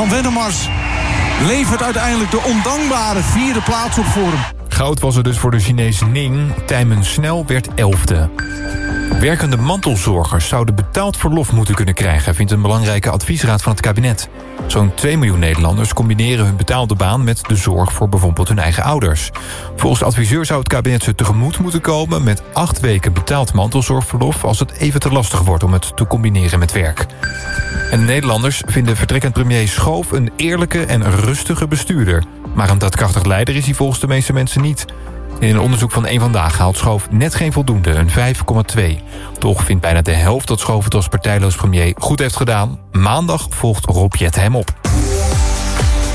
Van Wennemars levert uiteindelijk de ondankbare vierde plaats op voor hem. Goud was er dus voor de Chinese Ning. Tijmen Snel werd elfde. Werkende mantelzorgers zouden betaald verlof moeten kunnen krijgen... vindt een belangrijke adviesraad van het kabinet. Zo'n 2 miljoen Nederlanders combineren hun betaalde baan... met de zorg voor bijvoorbeeld hun eigen ouders. Volgens de adviseur zou het kabinet ze tegemoet moeten komen... met acht weken betaald mantelzorgverlof... als het even te lastig wordt om het te combineren met werk. En de Nederlanders vinden vertrekkend premier Schoof... een eerlijke en rustige bestuurder. Maar een daadkrachtig leider is hij volgens de meeste mensen niet... In een onderzoek van één Vandaag haalt Schoof net geen voldoende, een 5,2. Toch vindt bijna de helft dat Schoof het als partijloos premier goed heeft gedaan. Maandag volgt Rob Jet hem op.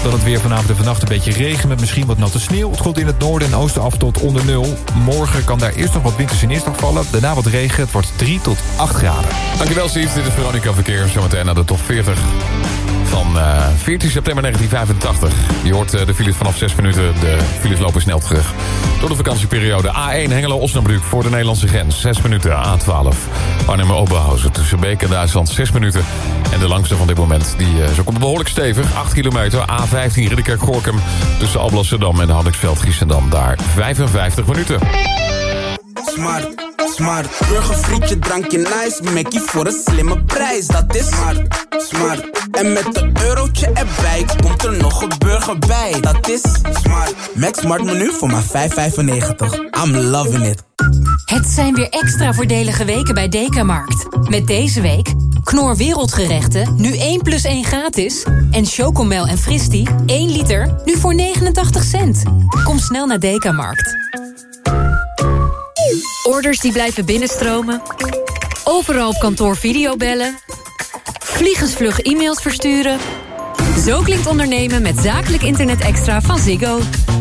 Dan het weer vanavond en vannacht een beetje regen met misschien wat natte sneeuw. Het komt in het noorden en oosten af tot onder nul. Morgen kan daar eerst nog wat winters in neerslag vallen. Daarna wat regen. Het wordt 3 tot 8 graden. Dankjewel Steve, dit is Veronica Verkeer. Zometeen naar de top 40 van uh, 14 september 1985. Je hoort uh, de files vanaf 6 minuten. De files lopen snel terug. Door de vakantieperiode A1 Hengelo-Osnabrück voor de Nederlandse grens. 6 minuten A12. Arnhem-Oberhausen tussen Beek en Duitsland 6 minuten. En de langste van dit moment, die uh, komt behoorlijk stevig. 8 kilometer A15 Ridderkerk-Gorkum tussen Alblasserdam en Hanniksveld-Giessendam. Daar 55 minuten. Smart, smart. Burgerfrietje, drankje nice. Mackie voor een slimme prijs. Dat is smart, smart. En met een eurotje erbij komt er nog een burger bij. Dat is smart. Max Smart menu voor maar 5,95. I'm loving it. Het zijn weer extra voordelige weken bij Dekamarkt. Met deze week Knor Wereldgerechten, nu 1 plus 1 gratis. En Chocomel en Fristi, 1 liter, nu voor 89 cent. Kom snel naar Dekamarkt. Orders die blijven binnenstromen. Overal op kantoor videobellen. Vliegensvlug e-mails versturen. Zo klinkt ondernemen met zakelijk internet extra van Ziggo.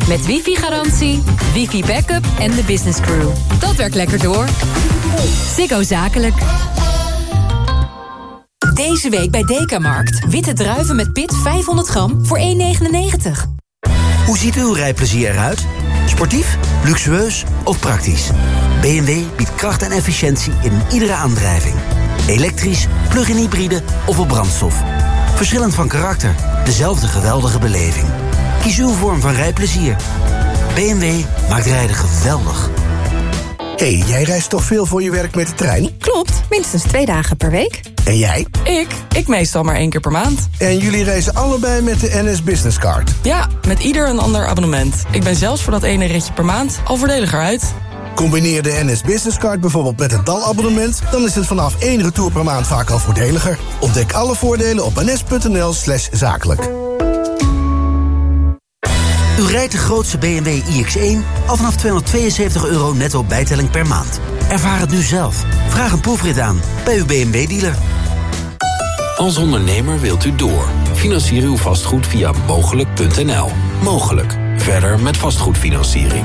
Met wifi-garantie, wifi-backup en de business crew. Dat werkt lekker door. Ziggo Zakelijk. Deze week bij Dekamarkt. Witte druiven met pit 500 gram voor 1,99. Hoe ziet uw rijplezier eruit? Sportief, luxueus of praktisch? BMW biedt kracht en efficiëntie in iedere aandrijving. Elektrisch, plug-in hybride of op brandstof. Verschillend van karakter, dezelfde geweldige beleving. Kies uw vorm van rijplezier. BMW maakt rijden geweldig. hey, jij reist toch veel voor je werk met de trein? Klopt, minstens twee dagen per week. En jij? Ik? Ik meestal maar één keer per maand. En jullie reizen allebei met de NS Business Card? Ja, met ieder een ander abonnement. Ik ben zelfs voor dat ene ritje per maand al voordeliger uit. Combineer de NS Business Card bijvoorbeeld met het DAL-abonnement... dan is het vanaf één retour per maand vaak al voordeliger. Ontdek alle voordelen op ns.nl slash zakelijk. U rijdt de grootste BMW iX1 al vanaf 272 euro netto bijtelling per maand. Ervaar het nu zelf. Vraag een proefrit aan bij uw BMW-dealer. Als ondernemer wilt u door. Financier uw vastgoed via mogelijk.nl. Mogelijk. Verder met vastgoedfinanciering.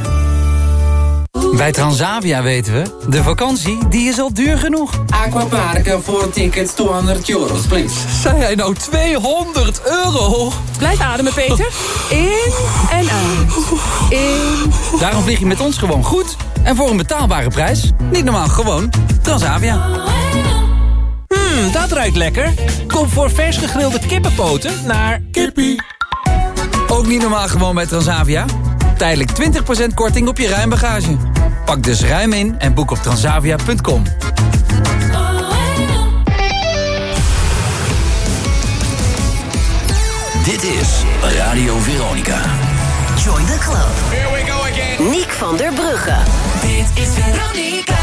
Bij Transavia weten we, de vakantie die is al duur genoeg. Aquaparken voor tickets 200 euro, please. Zei hij nou 200 euro? Blijf ademen, Peter. In en uit. In. Daarom vlieg je met ons gewoon goed. En voor een betaalbare prijs. Niet normaal, gewoon Transavia. Hmm, dat ruikt lekker. Kom voor vers gegrilde kippenpoten naar... Kippie. Ook niet normaal gewoon bij Transavia. Tijdelijk 20% korting op je ruimbagage. Pak dus ruim in en boek op transavia.com. Dit is Radio Veronica. Join the club. Here we go again. Niek van der Brugge. Dit is Veronica.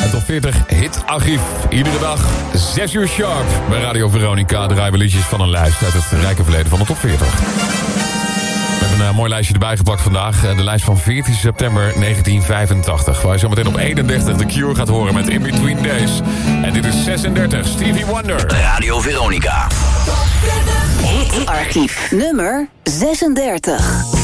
Het top 40 hit archief. Iedere dag 6 uur sharp. Bij Radio Veronica draaien we liedjes van een lijst uit het rijke verleden van de top 40. Een mooi lijstje erbij gepakt vandaag. De lijst van 14 september 1985. Waar je zometeen op 31 de Cure gaat horen met In Between Days. En dit is 36, Stevie Wonder. Radio Veronica. Hitarchief. Nummer 36.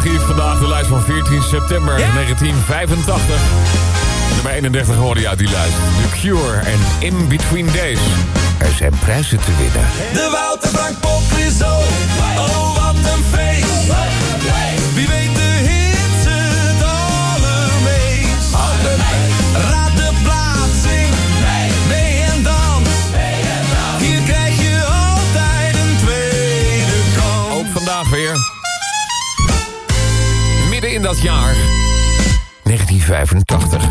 Vandaag de lijst van 14 september 1985. Nummer 31 hoorde je uit die lijst. The Cure en In Between Days. Er zijn prijzen te winnen. De Wouter Frank Pop is zo. Oh, wat een feest. Wie weet de hits het allermeest. Raad de plaatsing. Mee en dan. Hier krijg je altijd een tweede kans. Ook vandaag weer. In dat jaar. 1985.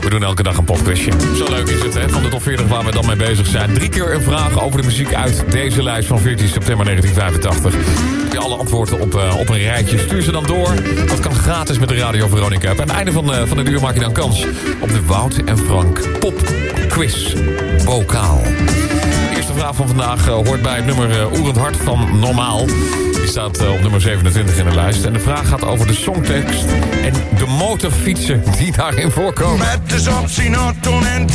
We doen elke dag een popquizje. Zo leuk is het, hè? Van de top 40 waar we dan mee bezig zijn. Drie keer een vraag over de muziek uit deze lijst van 14 september 1985. Heb je alle antwoorden op, eh, op een rijtje. Stuur ze dan door. Dat kan gratis met de Radio Veronica. Aan het einde van, eh, van de uur maak je dan kans op de Wout en Frank Pop Quiz Bokaal. De eerste vraag van vandaag eh, hoort bij het nummer uh, Oerend Hart van Normaal. Die staat eh, op nummer 27 in de lijst. En de vraag gaat over de songtekst en de motorfietsen die daarin voorkomen. Met de Zopsinaton en.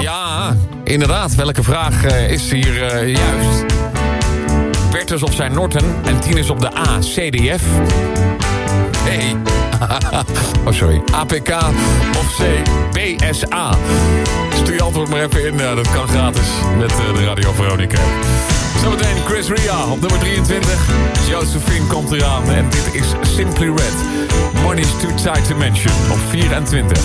Ja, inderdaad. Welke vraag eh, is hier eh, juist? Bertus op zijn Norton en Tinus op de A, CDF? Nee. oh, sorry. APK of C, BSA? Stuur je antwoord maar even in. Dat kan gratis met de Radio Veronica. Zometeen Chris Ria op nummer 23. Josephine komt eraan en dit is Simply Red. Money's too tight to mention op 24.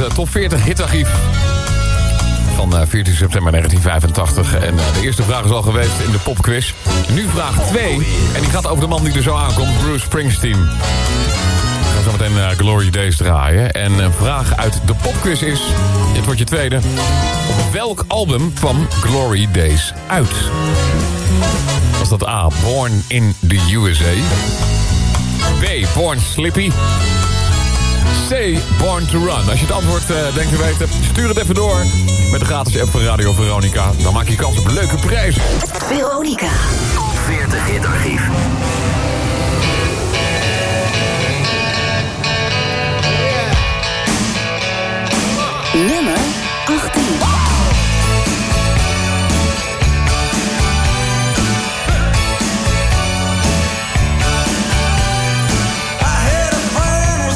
Eh, top 40 hitarchief van eh, 14 september 1985. En eh, de eerste vraag is al geweest in de popquiz. Nu vraag 2. En die gaat over de man die er zo aankomt, Bruce Springsteen. We gaan zo meteen eh, Glory Days draaien. En een vraag uit de popquiz is, dit wordt je tweede. Op welk album kwam Glory Days uit? Was dat A, Born in the USA? B, Born Slippy? C, Born to Run. Als je het antwoord eh, denkt te weten, stuur het even door. Met de gratis app van Radio Veronica. Dan maak je kans op leuke prijzen. Veronica. 40 hitarchief. Nummer 18.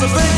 was a big baseball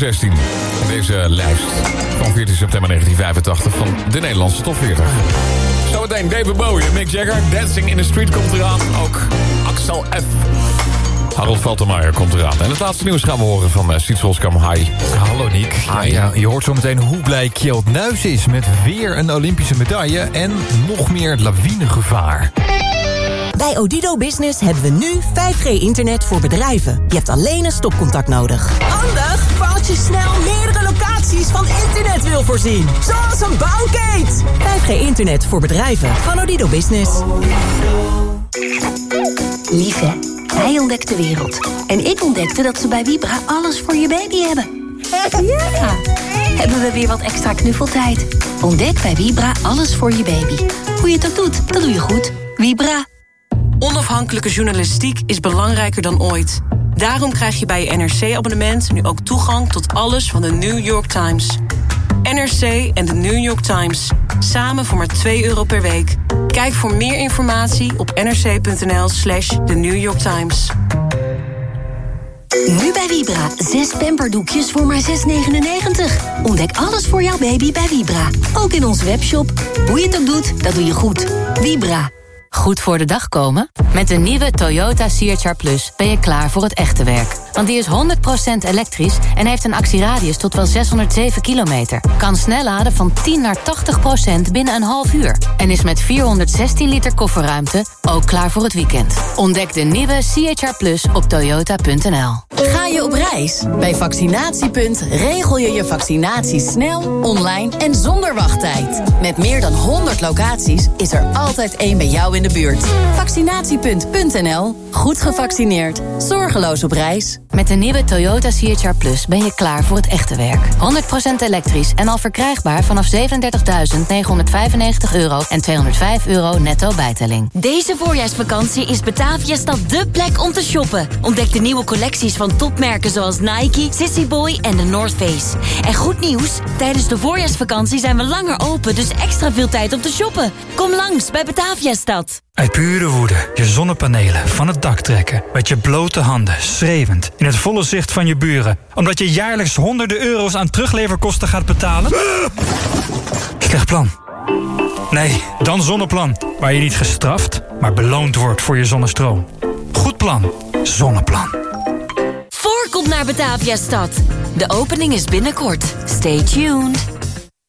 16. Op deze lijst van 14 september 1985 van de Nederlandse top 40. Zometeen David Bowie en Mick Jagger. Dancing in the Street komt eraan. Ook Axel F. Harold Faltermeijer komt eraan. En het laatste nieuws gaan we horen van uh, Siets Roskam. Hi. Hallo Nick. Ja, ja, je hoort zo meteen hoe blij Kjeld Nuis is... met weer een Olympische medaille en nog meer lawinegevaar. Bij Odido Business hebben we nu 5G-internet voor bedrijven. Je hebt alleen een stopcontact nodig. Snel meerdere locaties van internet wil voorzien. Zoals een bouwkate. 5G-internet voor bedrijven van Odido Business. Lief hè? Hij ontdekt de wereld. En ik ontdekte dat ze bij Vibra alles voor je baby hebben. Ja! Hebben we weer wat extra knuffeltijd. Ontdek bij Vibra alles voor je baby. Hoe je het ook doet, dat doe je goed. Vibra. Onafhankelijke journalistiek is belangrijker dan ooit. Daarom krijg je bij je NRC-abonnement nu ook toegang tot alles van de New York Times. NRC en de New York Times. Samen voor maar 2 euro per week. Kijk voor meer informatie op nrc.nl slash The New York Times. Nu bij Vibra. Zes pamperdoekjes voor maar 6,99. Ontdek alles voor jouw baby bij Vibra. Ook in onze webshop. Hoe je het ook doet, dat doe je goed. Vibra. Goed voor de dag komen? Met de nieuwe Toyota CHR Plus ben je klaar voor het echte werk. Want die is 100% elektrisch en heeft een actieradius tot wel 607 kilometer. Kan snel laden van 10 naar 80% binnen een half uur. En is met 416 liter kofferruimte ook klaar voor het weekend. Ontdek de nieuwe CHR Plus op toyota.nl. Ga je op reis? Bij Vaccinatiepunt regel je je vaccinatie snel, online en zonder wachttijd. Met meer dan 100 locaties is er altijd één bij jou in de buurt. Vaccinatiepunt.nl. Goed gevaccineerd. Zorgeloos op reis. Met de nieuwe Toyota CHR Plus ben je klaar voor het echte werk. 100% elektrisch en al verkrijgbaar vanaf 37.995 euro en 205 euro netto bijtelling. Deze voorjaarsvakantie is Bataviastad dé plek om te shoppen. Ontdek de nieuwe collecties van topmerken zoals Nike, Sissy Boy en de North Face. En goed nieuws, tijdens de voorjaarsvakantie zijn we langer open, dus extra veel tijd om te shoppen. Kom langs bij Bataviastad. Uit pure woede je zonnepanelen van het dak trekken. Met je blote handen, schreeuwend, in het volle zicht van je buren. Omdat je jaarlijks honderden euro's aan terugleverkosten gaat betalen? Slecht plan. Nee, dan Zonneplan. Waar je niet gestraft, maar beloond wordt voor je zonnestroom. Goed plan. Zonneplan. Voorkomt naar Bataviastad. De opening is binnenkort. Stay tuned.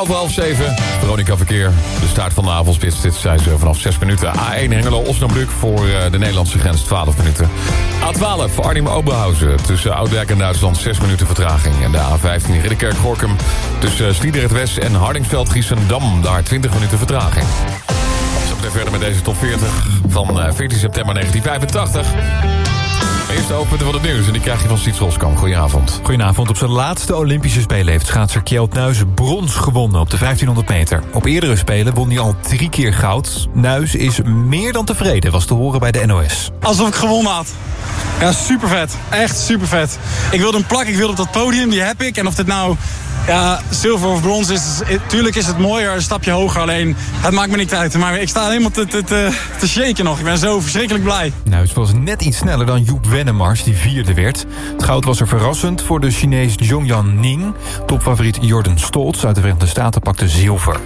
1 over half 7. Veronica Verkeer. De start van de avondspits. Dit zijn ze vanaf 6 minuten. A1 Hengelo Osnabrück voor eh, de Nederlandse grens 12 minuten. A12 voor Arnhem Oberhausen. Tussen Oudwijk en Duitsland 6 minuten vertraging. En de A15 Ridderkerk Gorkum. Tussen Sliedrecht West en Hardingsveld Giessendam. Daar 20 minuten vertraging. Zo meteen verder met deze top 40 van eh, 14 september 1985. Eerste hoofdpunten van het nieuws en die krijg je van Siets Roskam. Goedenavond. Goedenavond. Op zijn laatste Olympische Spelen heeft schaatser Kjeld Nuis brons gewonnen op de 1500 meter. Op eerdere Spelen won hij al drie keer goud. Nuis is meer dan tevreden, was te horen bij de NOS. Alsof ik gewonnen had. Ja, super vet. Echt super vet. Ik wilde een plak, ik wilde op dat podium, die heb ik. En of dit nou ja, zilver of brons is, is- tuurlijk is het mooier, een stapje hoger. Alleen, het maakt me niet uit. Maar ik sta helemaal te, te, te, te shaken nog. Ik ben zo verschrikkelijk blij. Nuis was net iets sneller dan Joep Wennemars, die vierde werd. Het goud was er verrassend voor de Chinees Zhongyan Ning. Topfavoriet Jordan Stoltz uit de Verenigde Staten pakte zilver.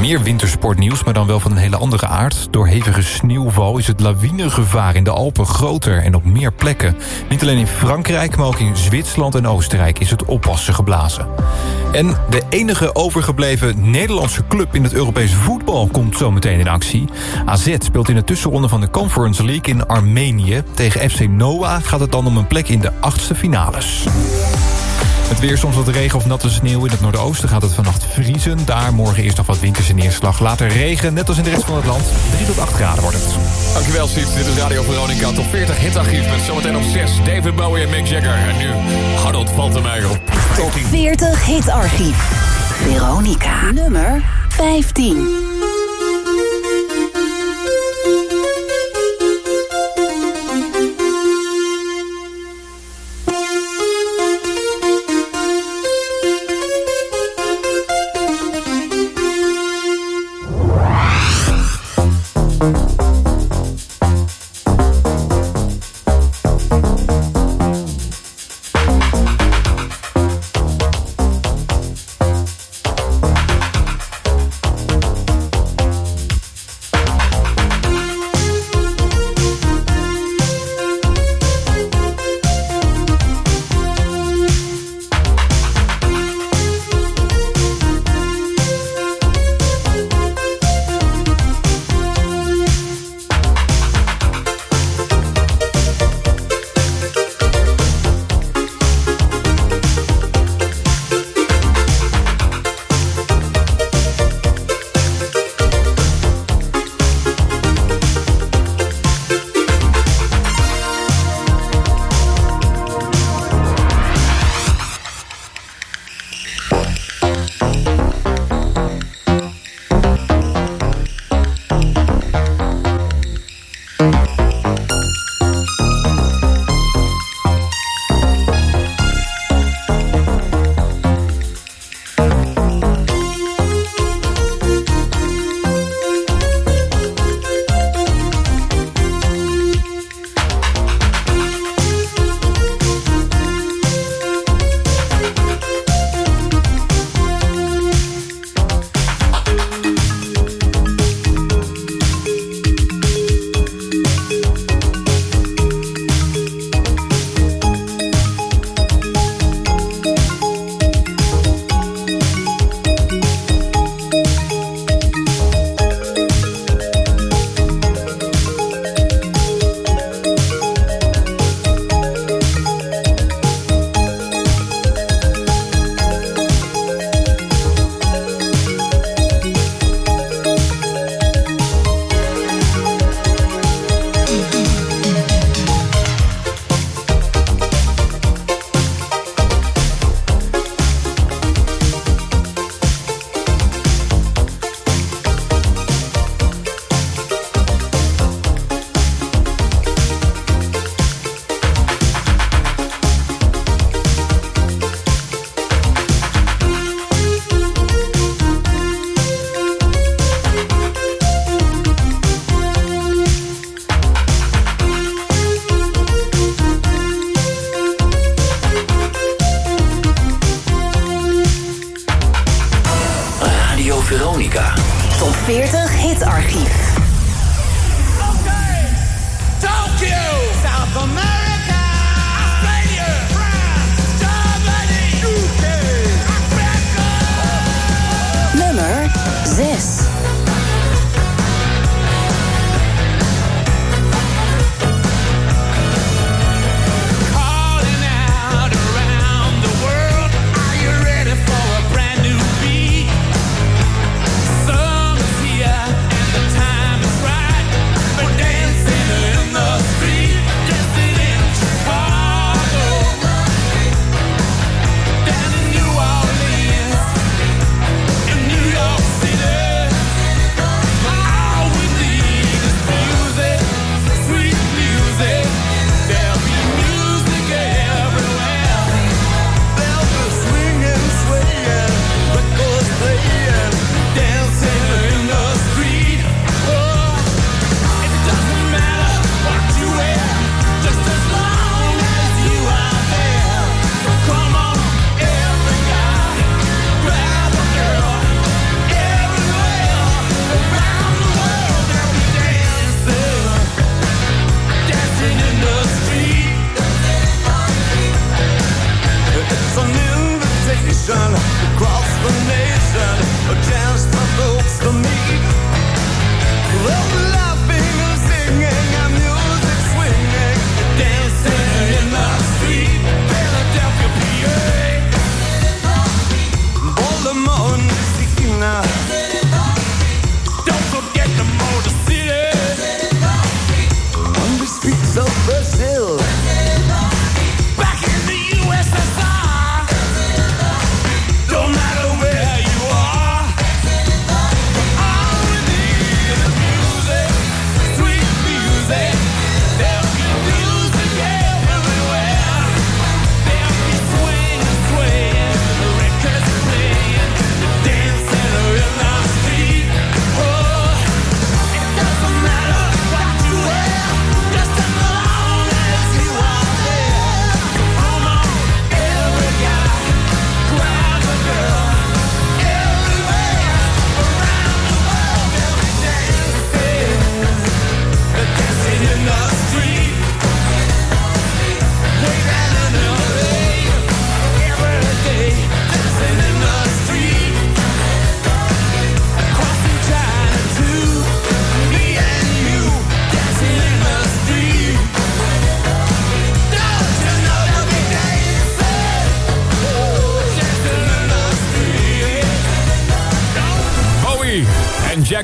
Meer wintersportnieuws, maar dan wel van een hele andere aard. Door hevige sneeuwval is het lawinegevaar in de Alpen groter en op meer plekken. Niet alleen in Frankrijk, maar ook in Zwitserland en Oostenrijk is het oppassen geblazen. En de enige overgebleven Nederlandse club in het Europese voetbal komt zometeen in actie. AZ speelt in de tussenronde van de Conference League in Armenië. Tegen FC Noah gaat het dan om een plek in de achtste finales. Het weer soms wat regen of natte sneeuw. In het noordoosten gaat het vannacht vriezen. Daar morgen eerst nog wat winterse neerslag. Later regen, net als in de rest van het land. 3 tot 8 graden wordt het. Dankjewel Siets, dit is Radio Veronica. Top 40 hitarchief met zometeen op 6 David Bowie en Mick Jagger. En nu Harold Faltermeijer op top 40 Hit Archief. Veronica. Nummer 15.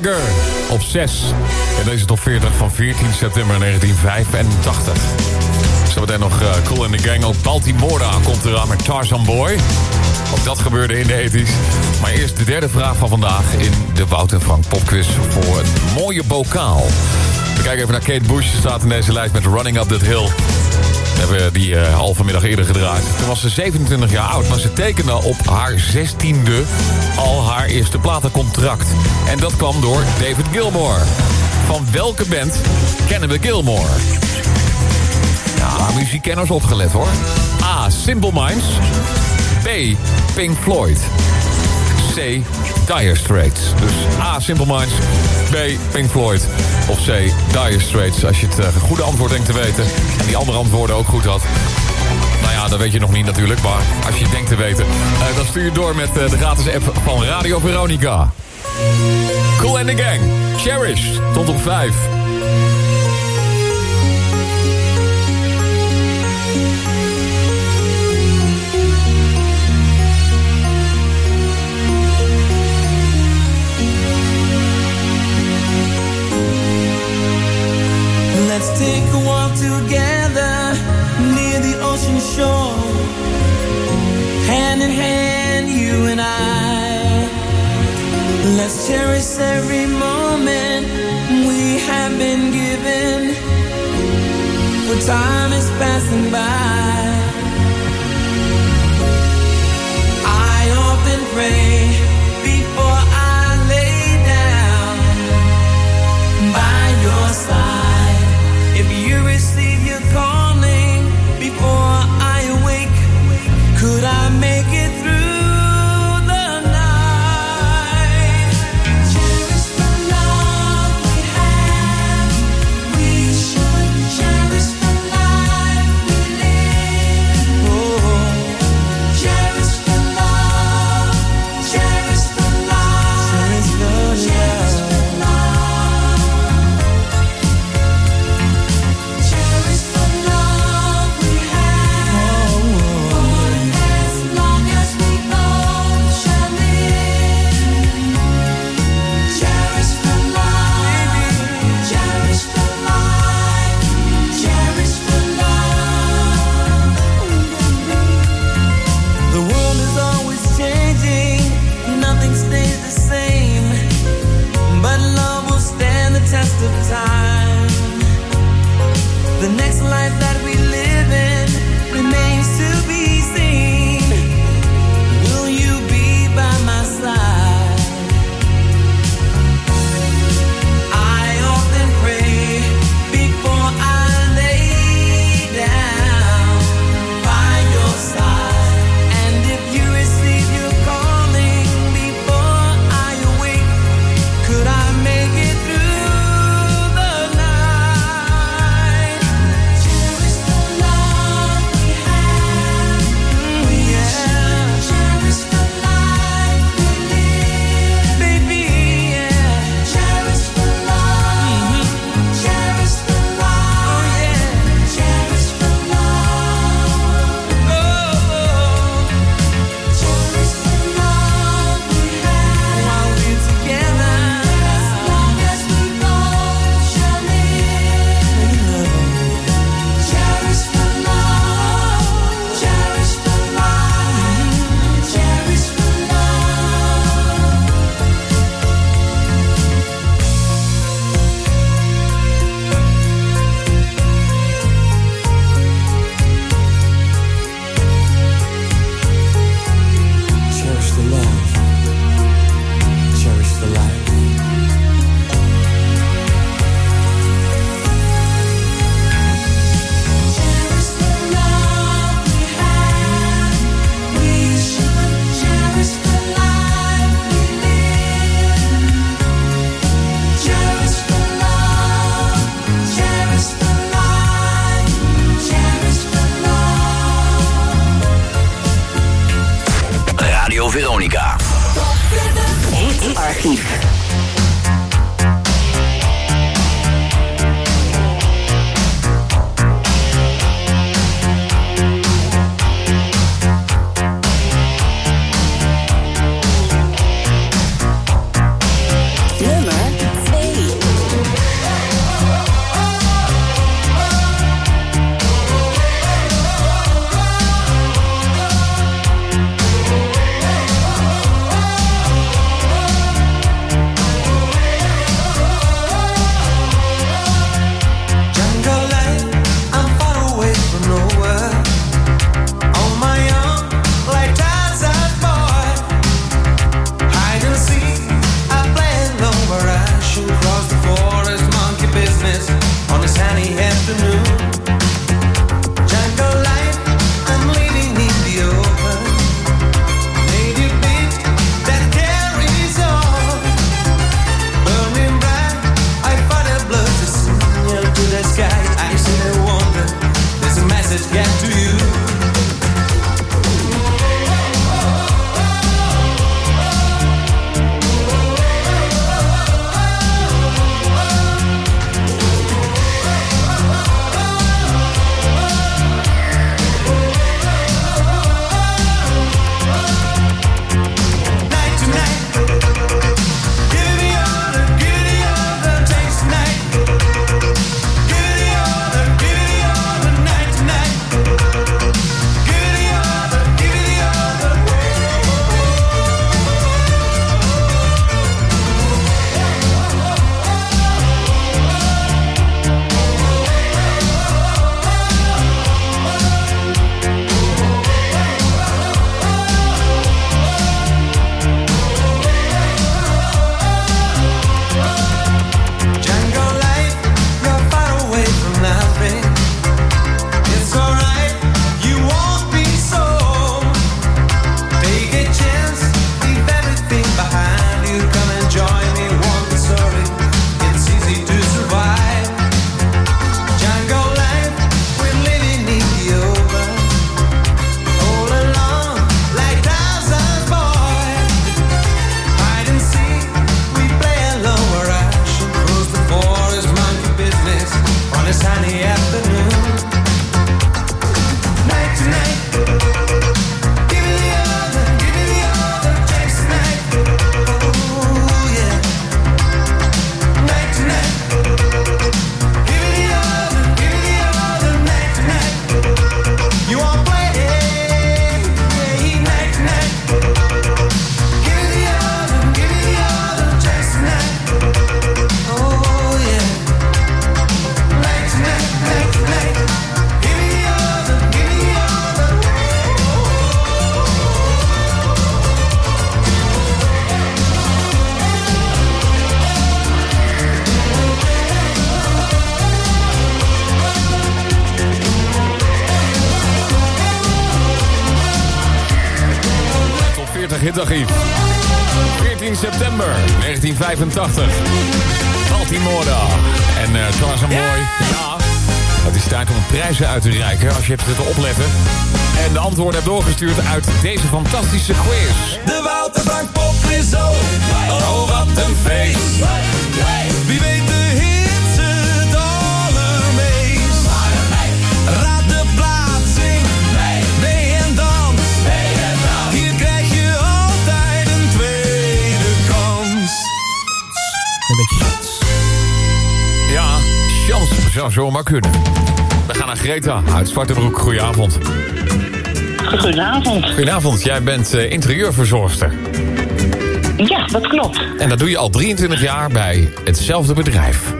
Jagger op 6. In deze top 40 van 14 september 1985. Zometeen nog eh, Cool in the Gang. Ook Baltimore komt eraan met Tarzan Boy. Ook dat gebeurde in de 80s. Maar eerst de derde vraag van vandaag in de Wout en Frank popquiz voor een mooie bokaal. We kijken even naar Kate Bush. Ze staat in deze lijst met Running Up That Hill. We hebben die eh, al vanmiddag eerder gedraaid. Toen was ze 27 jaar oud, maar ze tekende op haar 16e al haar eerste platencontract. En dat kwam door David Gilmour. Van welke band kennen we Gilmour? Ja, muziekkenners opgelet hoor. A. Simple Minds. B. Pink Floyd. C. Dire Straits. Dus A. Simple Minds. B. Pink Floyd. Of C. Dire Straits. Als je het eh, goede antwoord denkt te weten. En die andere antwoorden ook goed had. Nou ja, dat weet je nog niet natuurlijk. Maar als je het denkt te weten. eh, dan stuur je door met eh, de gratis app van Radio Veronica. Cool and the Gang. Cherish. Stond op 5. Let's take a walk together near the ocean shore. Hand in hand, you and I. Let's cherish every moment we have been given. For time is passing by. I often pray Goedenavond. Goedenavond, jij bent eh, interieurverzorgster. Ja, dat klopt. En dat doe je al 23 jaar bij hetzelfde bedrijf.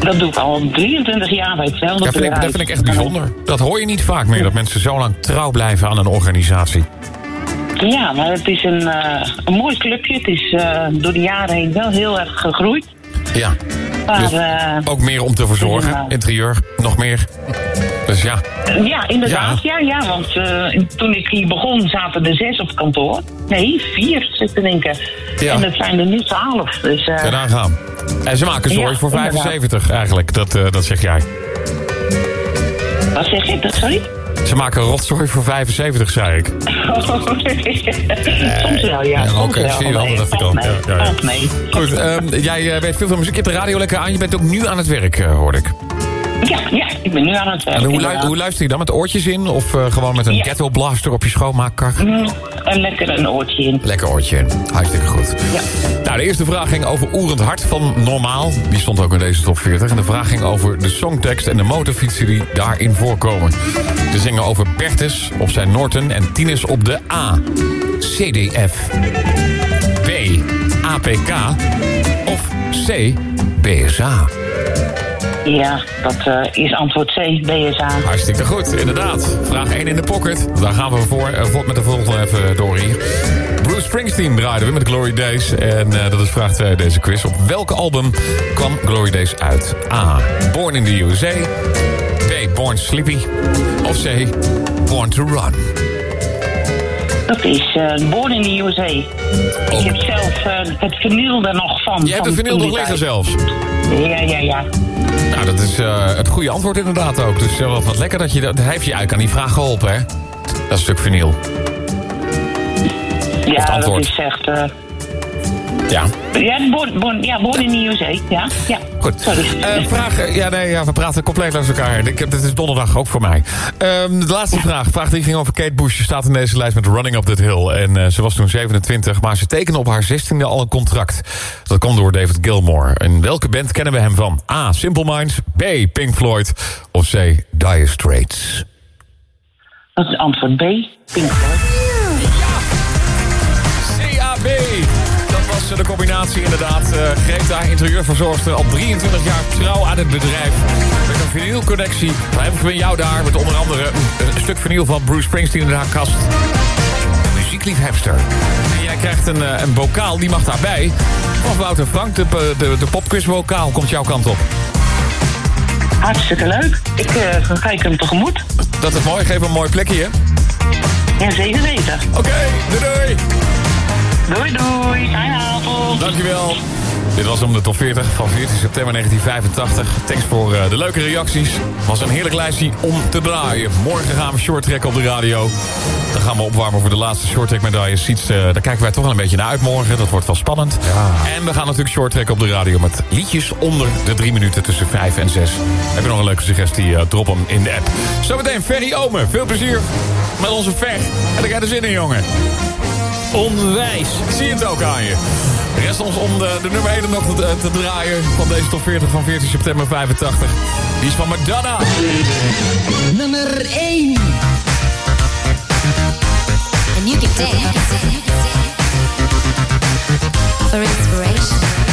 Dat doe ik al 23 jaar bij hetzelfde Dat vind, ik, bedrijf. dat vind ik echt bijzonder. Dat hoor je niet vaak meer, dat mensen zo lang trouw blijven aan een organisatie. Ja, maar het is een, eh, een mooi clubje. Het is eh, door de jaren heen wel heel erg gegroeid. Ja, Maar, dus ook meer om te verzorgen. Interieur, nog meer. Dus ja, ja, inderdaad. Ja, ja, want eh, toen ik hier begon zaten er zes op kantoor. Nee, vier zit te denken. Ja. En dat zijn er nu twaalf. Dus, eh, kan aangaan. En ze maken zorg Ja, voor inderdaad. 75 eigenlijk, dat, eh, dat zeg jij. wat zeg je? Dat, sorry? Ze maken rotzooi voor 75, zei ik. Soms wel, ja. Oké, zie je wel, Nee, dat ik valt al. mee, Ja, ja, ja. valt mee. Goed, ehm, jij eh, weet veel van muziek. Je hebt de radio lekker aan. Je bent ook nu aan het werk, eh, hoorde ik. Ja, ja, ik ben nu aan het werk. En hoe, lu- hoe luister je dan? Met oortjes in? Of eh, gewoon met een Ja. ghetto blaster op je schoonmaakkar? Mm, en lekker een oortje in. Lekker oortje in. Hartstikke goed. Ja. Nou, de eerste vraag ging over Oerend Hart van Normaal. Die stond ook in deze top 40. En de vraag ging over de songtekst en de motorfietsen die daarin voorkomen. Ze zingen over Bertus op zijn Norton en Tinus op de A. CDF. B. APK. Of C. BSA. Ja, dat eh, is antwoord C, BSA. Hartstikke goed, inderdaad. Vraag 1 in de pocket. Daar gaan we voor, eh, voor met de volgende even door hier. Bruce Springsteen draaiden we met Glory Days. En eh, dat is vraag 2 deze quiz. Op welk album kwam Glory Days uit? A. Born in the USA. B. Born Sleepy. Of C. Born to Run. Dat is eh Born in the USA. Ik heb zelf eh, het vinyl er nog van. Oh. Je hebt het vinyl nog liggen zelfs. Ja, ja, ja. Nou, dat is eh, het goede antwoord inderdaad ook. Dus eh, wat, wat lekker dat je dat... Hij heeft je eigenlijk aan die vraag geholpen, hè? Dat is stuk vinyl. Ja, dat antwoord. is echt... eh, Ja. ja, born, born, ja, born in the USA. Ja, ja. Goed. Eh, vraag, eh, ja, nee, ja, we praten compleet langs elkaar. Ik heb, dit is donderdag ook voor mij. Ehm, de laatste vraag. Vraag die ging over Kate Bush. Ze staat in deze lijst met Running Up That Hill. En eh, ze was toen 27, maar ze tekende op haar 16e al een contract. Dat kwam door David Gilmour. En welke band kennen we hem van? A. Simple Minds. B. Pink Floyd. Of C. Dire Straits. Dat is antwoord B. Pink Floyd. De combinatie inderdaad. Eh Greta, interieurverzorgster, al 23 jaar trouw aan het bedrijf. Met een vinylconnectie. We hebben jou daar met onder andere een, stuk vinyl van Bruce Springsteen in haar kast. Muziekliefhebster. En jij krijgt een, eh, een bokaal, die mag daarbij. Van Wouter Frank, de, de, de popquiz-bokaal, komt jouw kant op. Hartstikke leuk. Ik eh, ga ik hem tegemoet. Dat is mooi, geef hem een mooi plekje, hè? Ja, zeker weten. Oké, doei doei. Doei doei. Fijne avond. Dankjewel. Dit was om de top 40 van 14 september 1985. Thanks voor eh, de leuke reacties. Was een heerlijk lijstje om te draaien. Morgen gaan we short track op de radio. Dan gaan we opwarmen voor de laatste short track Seats. Eh, daar kijken wij toch wel een beetje naar uit morgen. Dat wordt wel spannend. En we gaan natuurlijk short track op de radio met liedjes onder de drie minuten tussen 5 en 6. Heb je nog een leuke suggestie? eh, drop hem in de app. Zometeen Ferry Omen. Veel plezier met onze Fer. En dan ga je er zin in, jongen. Onwijs. Ik zie het ook aan je. Rest ons om de, de nummer 1 nog te, te draaien van deze top 40 van 14 september 85. Die is van Madonna. Nummer 1. And you can dance for inspiration.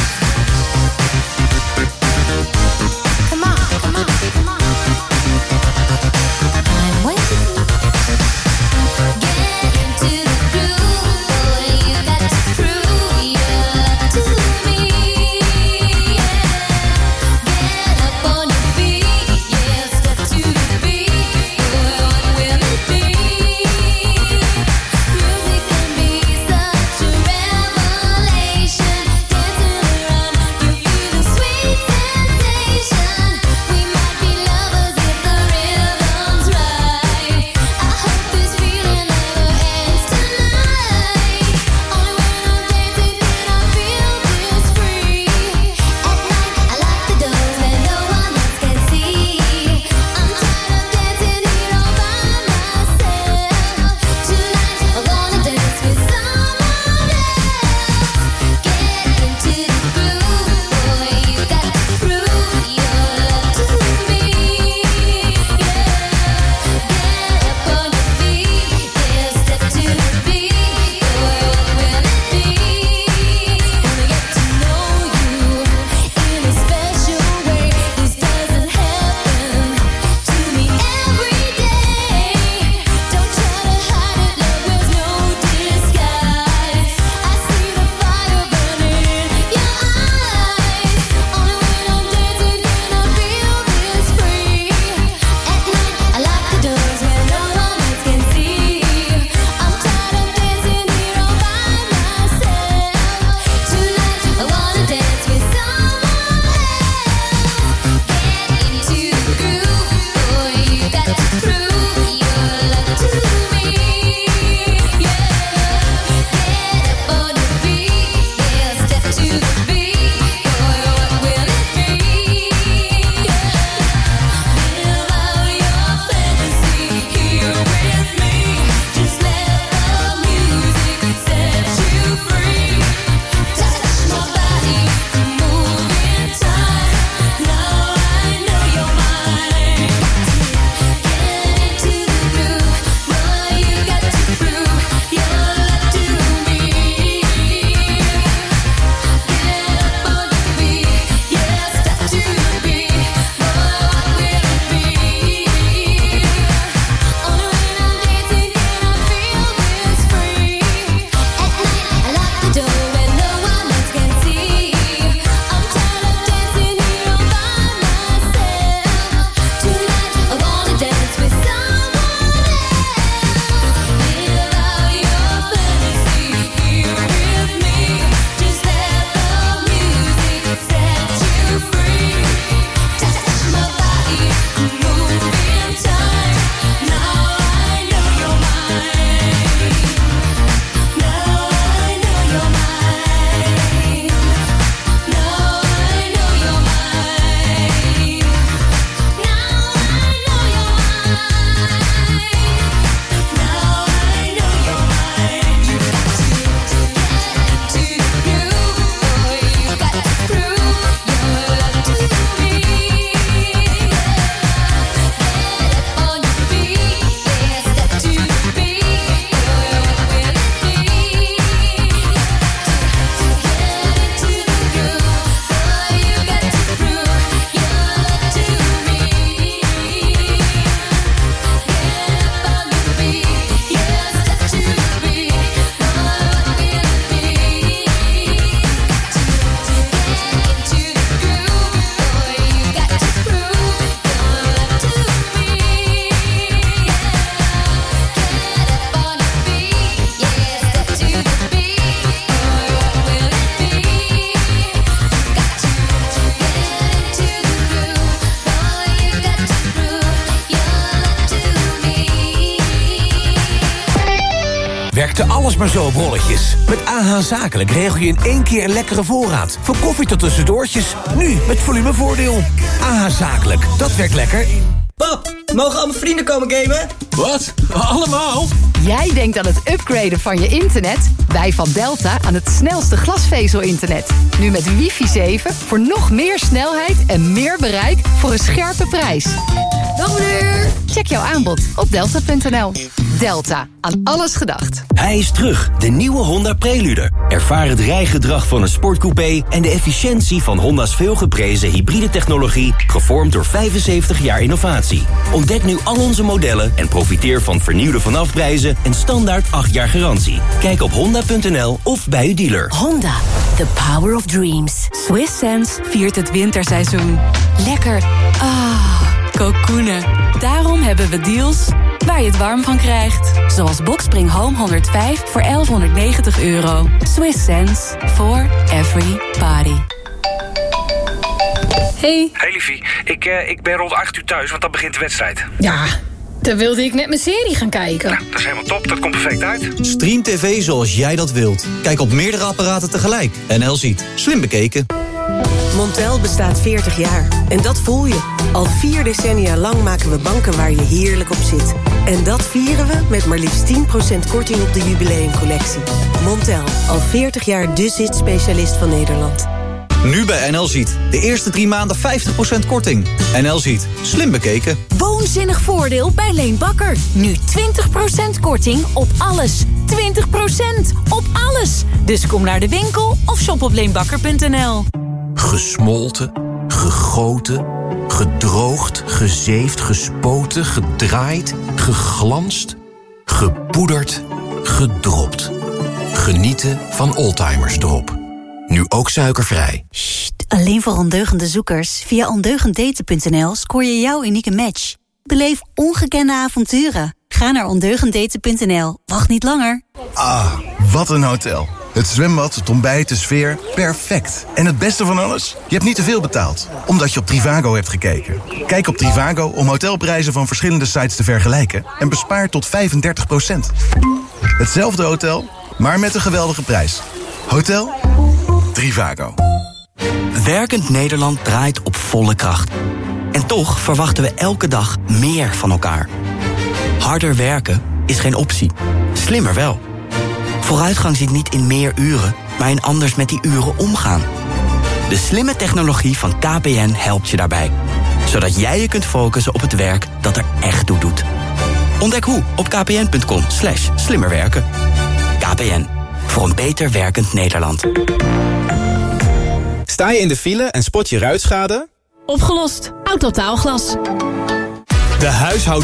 Met AH Zakelijk regel je in één keer een lekkere voorraad. Van koffie tot tussendoortjes. Nu met volumevoordeel. AH Zakelijk, dat werkt lekker. Pap, mogen al mijn vrienden komen gamen? Wat? Allemaal? Jij denkt aan het upgraden van je internet? Wij van Delta aan het snelste glasvezel-internet. Nu met wifi 7 voor nog meer snelheid en meer bereik voor een scherpe prijs. Dag meneer! Check jouw aanbod op delta.nl. Delta, aan alles gedacht. Hij is terug, de nieuwe Honda Prelude. Ervaar het rijgedrag van een sportcoupé en de efficiëntie van Honda's veelgeprezen hybride technologie, gevormd door 75 jaar innovatie. Ontdek nu al onze modellen en profiteer van vernieuwde vanafprijzen en standaard 8 jaar garantie. Kijk op honda.nl of bij uw dealer. Honda, the power of dreams. Swiss Sense viert het winterseizoen. Lekker. Ah, cocoenen. Daarom hebben we deals waar je het warm van krijgt. Zoals Boxspring Home 105 voor 1190 euro. Swiss sense for every party. Hey. Hey liefie, ik, eh, ik ben rond 8 uur thuis, want dan begint de wedstrijd. Ja, dan wilde ik net mijn serie gaan kijken. Dat is helemaal top, dat komt perfect uit. Stream TV zoals jij dat wilt. Kijk op meerdere apparaten tegelijk. NL ziet. Slim bekeken. Montel bestaat 40 jaar. En dat voel je. Al vier decennia lang maken we banken waar je heerlijk op zit. En dat vieren we met maar liefst 10% korting op de jubileumcollectie. Montel, al 40 jaar de zit-specialist van Nederland. Nu bij NL ziet. De eerste drie maanden 50% korting. NL ziet. Slim bekeken. Woonzinnig voordeel bij Leen Bakker. Nu 20% korting op alles. 20% op alles. Dus kom naar de winkel of shop op leenbakker.nl. Gesmolten, gegoten, gedroogd, gezeefd, gespoten, gedraaid, geglanst, gepoederd, gedropt. Genieten van Oldtimers Drop. Nu ook suikervrij. Alleen voor ondeugende zoekers. Via ondeugenddaten.nl scoor je jouw unieke match. Beleef ongekende avonturen. Ga naar ondeugenddaten.nl. Wacht niet langer. Ah, wat een hotel. Het zwembad, het ontbijt, de sfeer, perfect. En het beste van alles? Je hebt niet te veel betaald, omdat je op Trivago hebt gekeken. Kijk op Trivago om hotelprijzen van verschillende sites te vergelijken... en bespaar tot 35% Hetzelfde hotel, maar met een geweldige prijs. Hotel Trivago. Werkend Nederland draait op volle kracht. En toch verwachten we elke dag meer van elkaar. Harder werken is geen optie. Slimmer wel. Vooruitgang zit niet in meer uren, maar in anders met die uren omgaan. De slimme technologie van KPN helpt je daarbij. Zodat jij je kunt focussen op het werk dat er echt toe doet. Ontdek hoe op kpn.com slash slimmerwerken. KPN, voor een beter werkend Nederland. Sta je in de file en spot je ruitschade? Opgelost. Autotaalglas. De huishoud